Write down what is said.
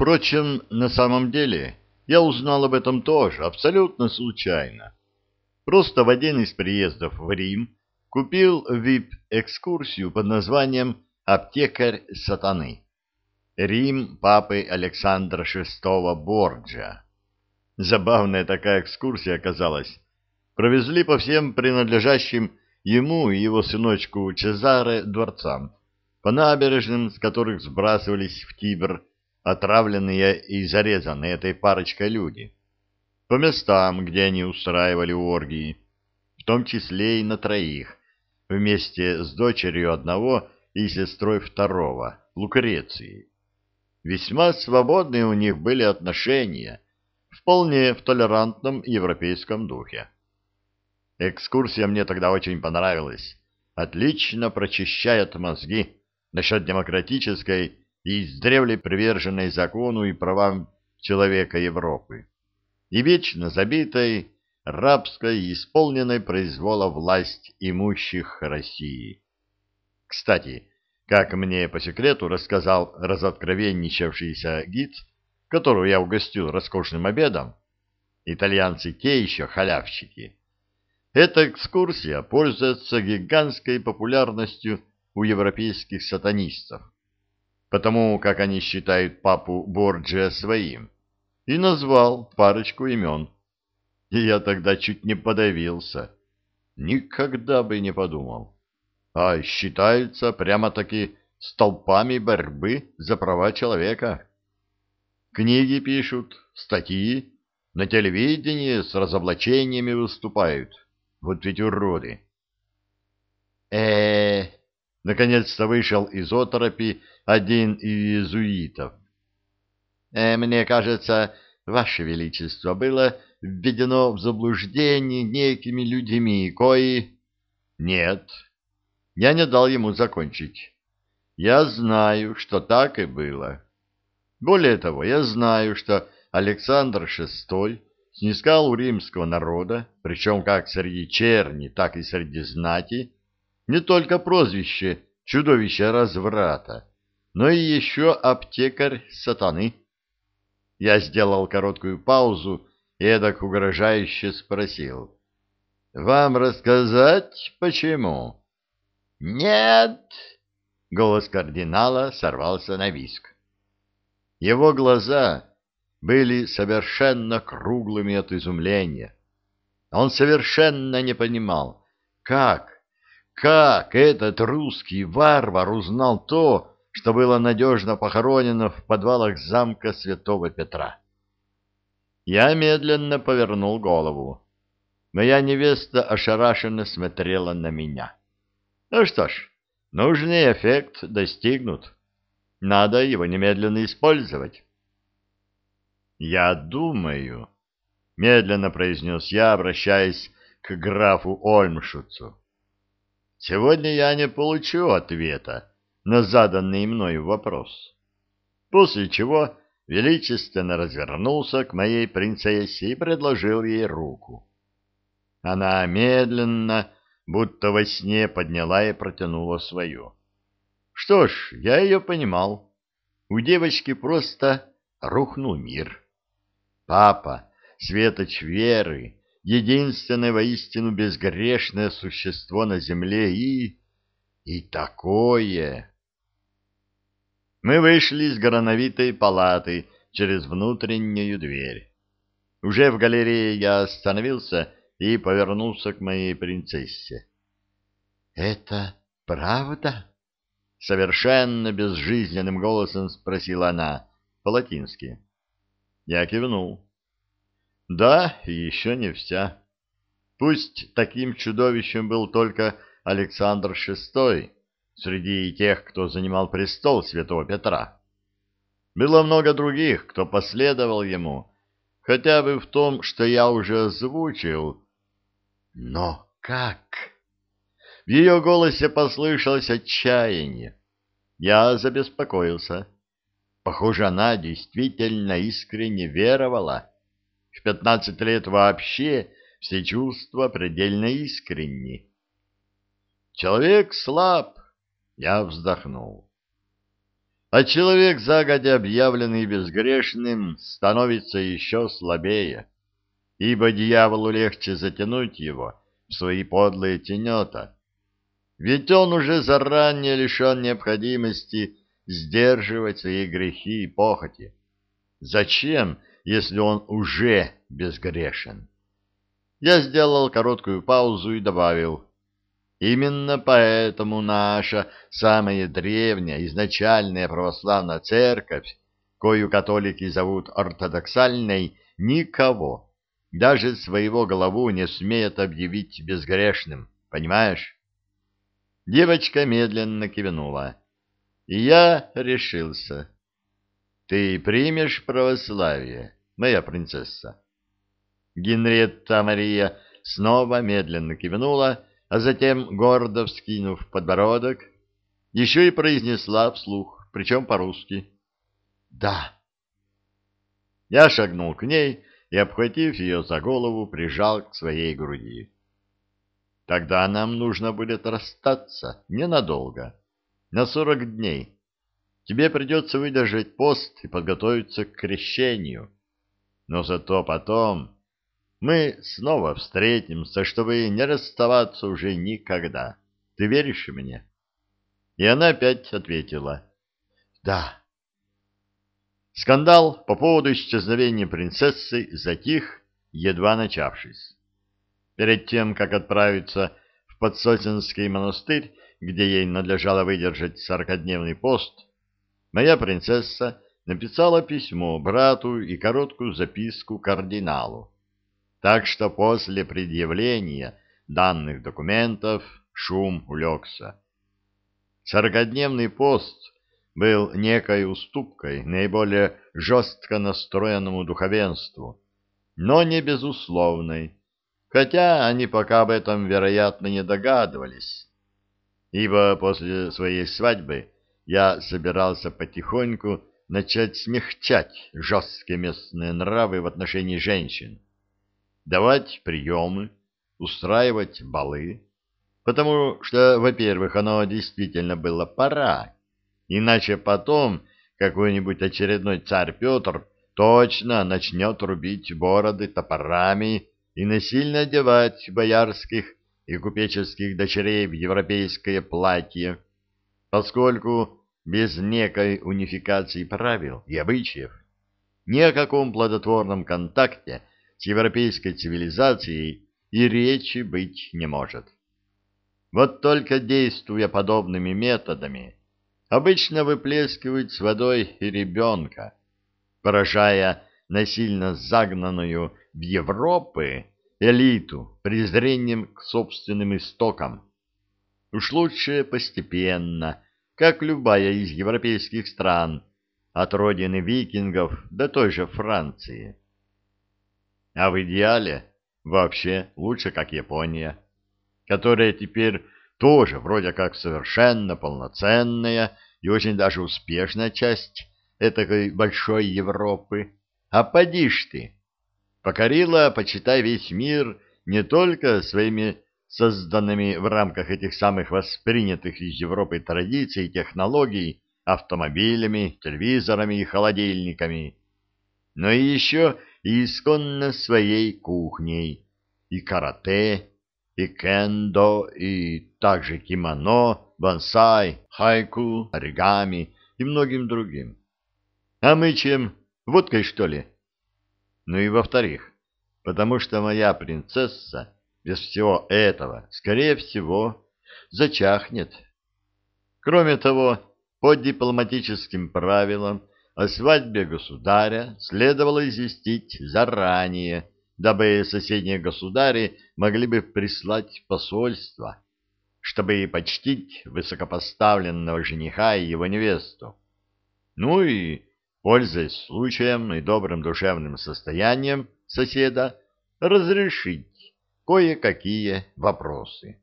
Впрочем, на самом деле я узнал об этом тоже, абсолютно случайно. Просто в один из приездов в Рим купил VIP-экскурсию под названием «Аптекарь сатаны». Рим папы Александра VI Борджа. Забавная такая экскурсия оказалась. Провезли по всем принадлежащим ему и его сыночку Чезаре дворцам, по набережным, с которых сбрасывались в Тибр отравленные и зарезанные этой парочкой люди, по местам, где они устраивали оргии, в том числе и на троих, вместе с дочерью одного и сестрой второго, Лукрецией. Весьма свободные у них были отношения, вполне в толерантном европейском духе. Экскурсия мне тогда очень понравилась. Отлично прочищает мозги насчет демократической и издревле приверженной закону и правам человека Европы, и вечно забитой рабской исполненной произвола власть имущих России. Кстати, как мне по секрету рассказал разоткровенничавшийся гид, которого я угостил роскошным обедом, итальянцы те еще халявщики, эта экскурсия пользуется гигантской популярностью у европейских сатанистов потому как они считают папу Борджиа своим, и назвал парочку имен. И я тогда чуть не подавился. Никогда бы не подумал. А считаются прямо-таки столпами борьбы за права человека. Книги пишут, статьи, на телевидении с разоблачениями выступают. Вот ведь уроды. э, -э Наконец-то вышел из оторопи один из иезуитов. «Э, «Мне кажется, Ваше Величество, было введено в заблуждение некими людьми, кои...» «Нет, я не дал ему закончить. Я знаю, что так и было. Более того, я знаю, что Александр VI снискал у римского народа, причем как среди черни, так и среди знати, не только прозвище «чудовище разврата», но и еще аптекарь сатаны. Я сделал короткую паузу и эдак угрожающе спросил. «Вам рассказать, почему?» «Нет!» — голос кардинала сорвался на виск. Его глаза были совершенно круглыми от изумления. Он совершенно не понимал, как как этот русский варвар узнал то, что было надежно похоронено в подвалах замка святого Петра? Я медленно повернул голову. Моя невеста ошарашенно смотрела на меня. Ну что ж, нужный эффект достигнут. Надо его немедленно использовать. «Я думаю», — медленно произнес я, обращаясь к графу Ольмшуцу, Сегодня я не получу ответа на заданный мною вопрос. После чего величественно развернулся к моей принцессе и предложил ей руку. Она медленно, будто во сне, подняла и протянула свою. Что ж, я ее понимал. У девочки просто рухнул мир. Папа, светоч веры, единственное воистину безгрешное существо на земле и... и такое... Мы вышли из грановитой палаты через внутреннюю дверь. Уже в галерее я остановился и повернулся к моей принцессе. — Это правда? — совершенно безжизненным голосом спросила она по-латински. Я кивнул. Да, еще не вся. Пусть таким чудовищем был только Александр VI среди тех, кто занимал престол святого Петра. Было много других, кто последовал ему, хотя бы в том, что я уже озвучил. Но как? В ее голосе послышалось отчаяние. Я забеспокоился. Похоже, она действительно искренне веровала в пятнадцать лет вообще все чувства предельно искренни. Человек слаб, я вздохнул. а человек, загодя объявленный безгрешным, становится еще слабее, ибо дьяволу легче затянуть его в свои подлые тенета, ведь он уже заранее лишен необходимости сдерживать свои грехи и похоти. Зачем, если он уже безгрешен? Я сделал короткую паузу и добавил — Именно поэтому наша самая древняя изначальная православная церковь, кою католики зовут ортодоксальной, никого, даже своего голову не смеет объявить безгрешным, понимаешь? Девочка медленно кивнула. И я решился. Ты примешь православие, моя принцесса? Генриетта Мария снова медленно кивнула, а затем, гордо вскинув подбородок, еще и произнесла вслух, причем по-русски. «Да». Я шагнул к ней и, обхватив ее за голову, прижал к своей груди. «Тогда нам нужно будет расстаться ненадолго, на сорок дней. Тебе придется выдержать пост и подготовиться к крещению. Но зато потом мы снова встретимся, чтобы не расставаться уже никогда. Ты веришь мне? И она опять ответила. Да. Скандал по поводу исчезновения принцессы затих, едва начавшись. Перед тем, как отправиться в Подсосинский монастырь, где ей надлежало выдержать сорокодневный пост, моя принцесса написала письмо брату и короткую записку кардиналу так что после предъявления данных документов шум улегся. Сорокодневный пост был некой уступкой наиболее жестко настроенному духовенству, но не безусловной, хотя они пока об этом, вероятно, не догадывались, ибо после своей свадьбы я собирался потихоньку начать смягчать жесткие местные нравы в отношении женщин давать приемы, устраивать балы, потому что, во-первых, оно действительно было пора, иначе потом какой-нибудь очередной царь Петр точно начнет рубить бороды топорами и насильно одевать боярских и купеческих дочерей в европейское платье, поскольку без некой унификации правил и обычаев ни о каком плодотворном контакте с европейской цивилизацией и речи быть не может. Вот только действуя подобными методами, обычно выплескивают с водой и ребенка, поражая насильно загнанную в Европы элиту презрением к собственным истокам. Уж лучше постепенно, как любая из европейских стран, от родины викингов до той же Франции. А в идеале вообще лучше, как Япония, которая теперь тоже вроде как совершенно полноценная и очень даже успешная часть этой большой Европы. А поди ж ты! Покорила, почитай, весь мир не только своими созданными в рамках этих самых воспринятых из Европы традиций и технологий автомобилями, телевизорами и холодильниками, но и еще и исконно своей кухней, и карате, и кендо, и также кимоно, бонсай, хайку, оригами и многим другим. А мы чем? Водкой, что ли? Ну и во-вторых, потому что моя принцесса без всего этого, скорее всего, зачахнет. Кроме того, по дипломатическим правилам о свадьбе государя следовало известить заранее, дабы соседние государи могли бы прислать посольство, чтобы почтить высокопоставленного жениха и его невесту. Ну и, пользуясь случаем и добрым душевным состоянием соседа, разрешить кое-какие вопросы.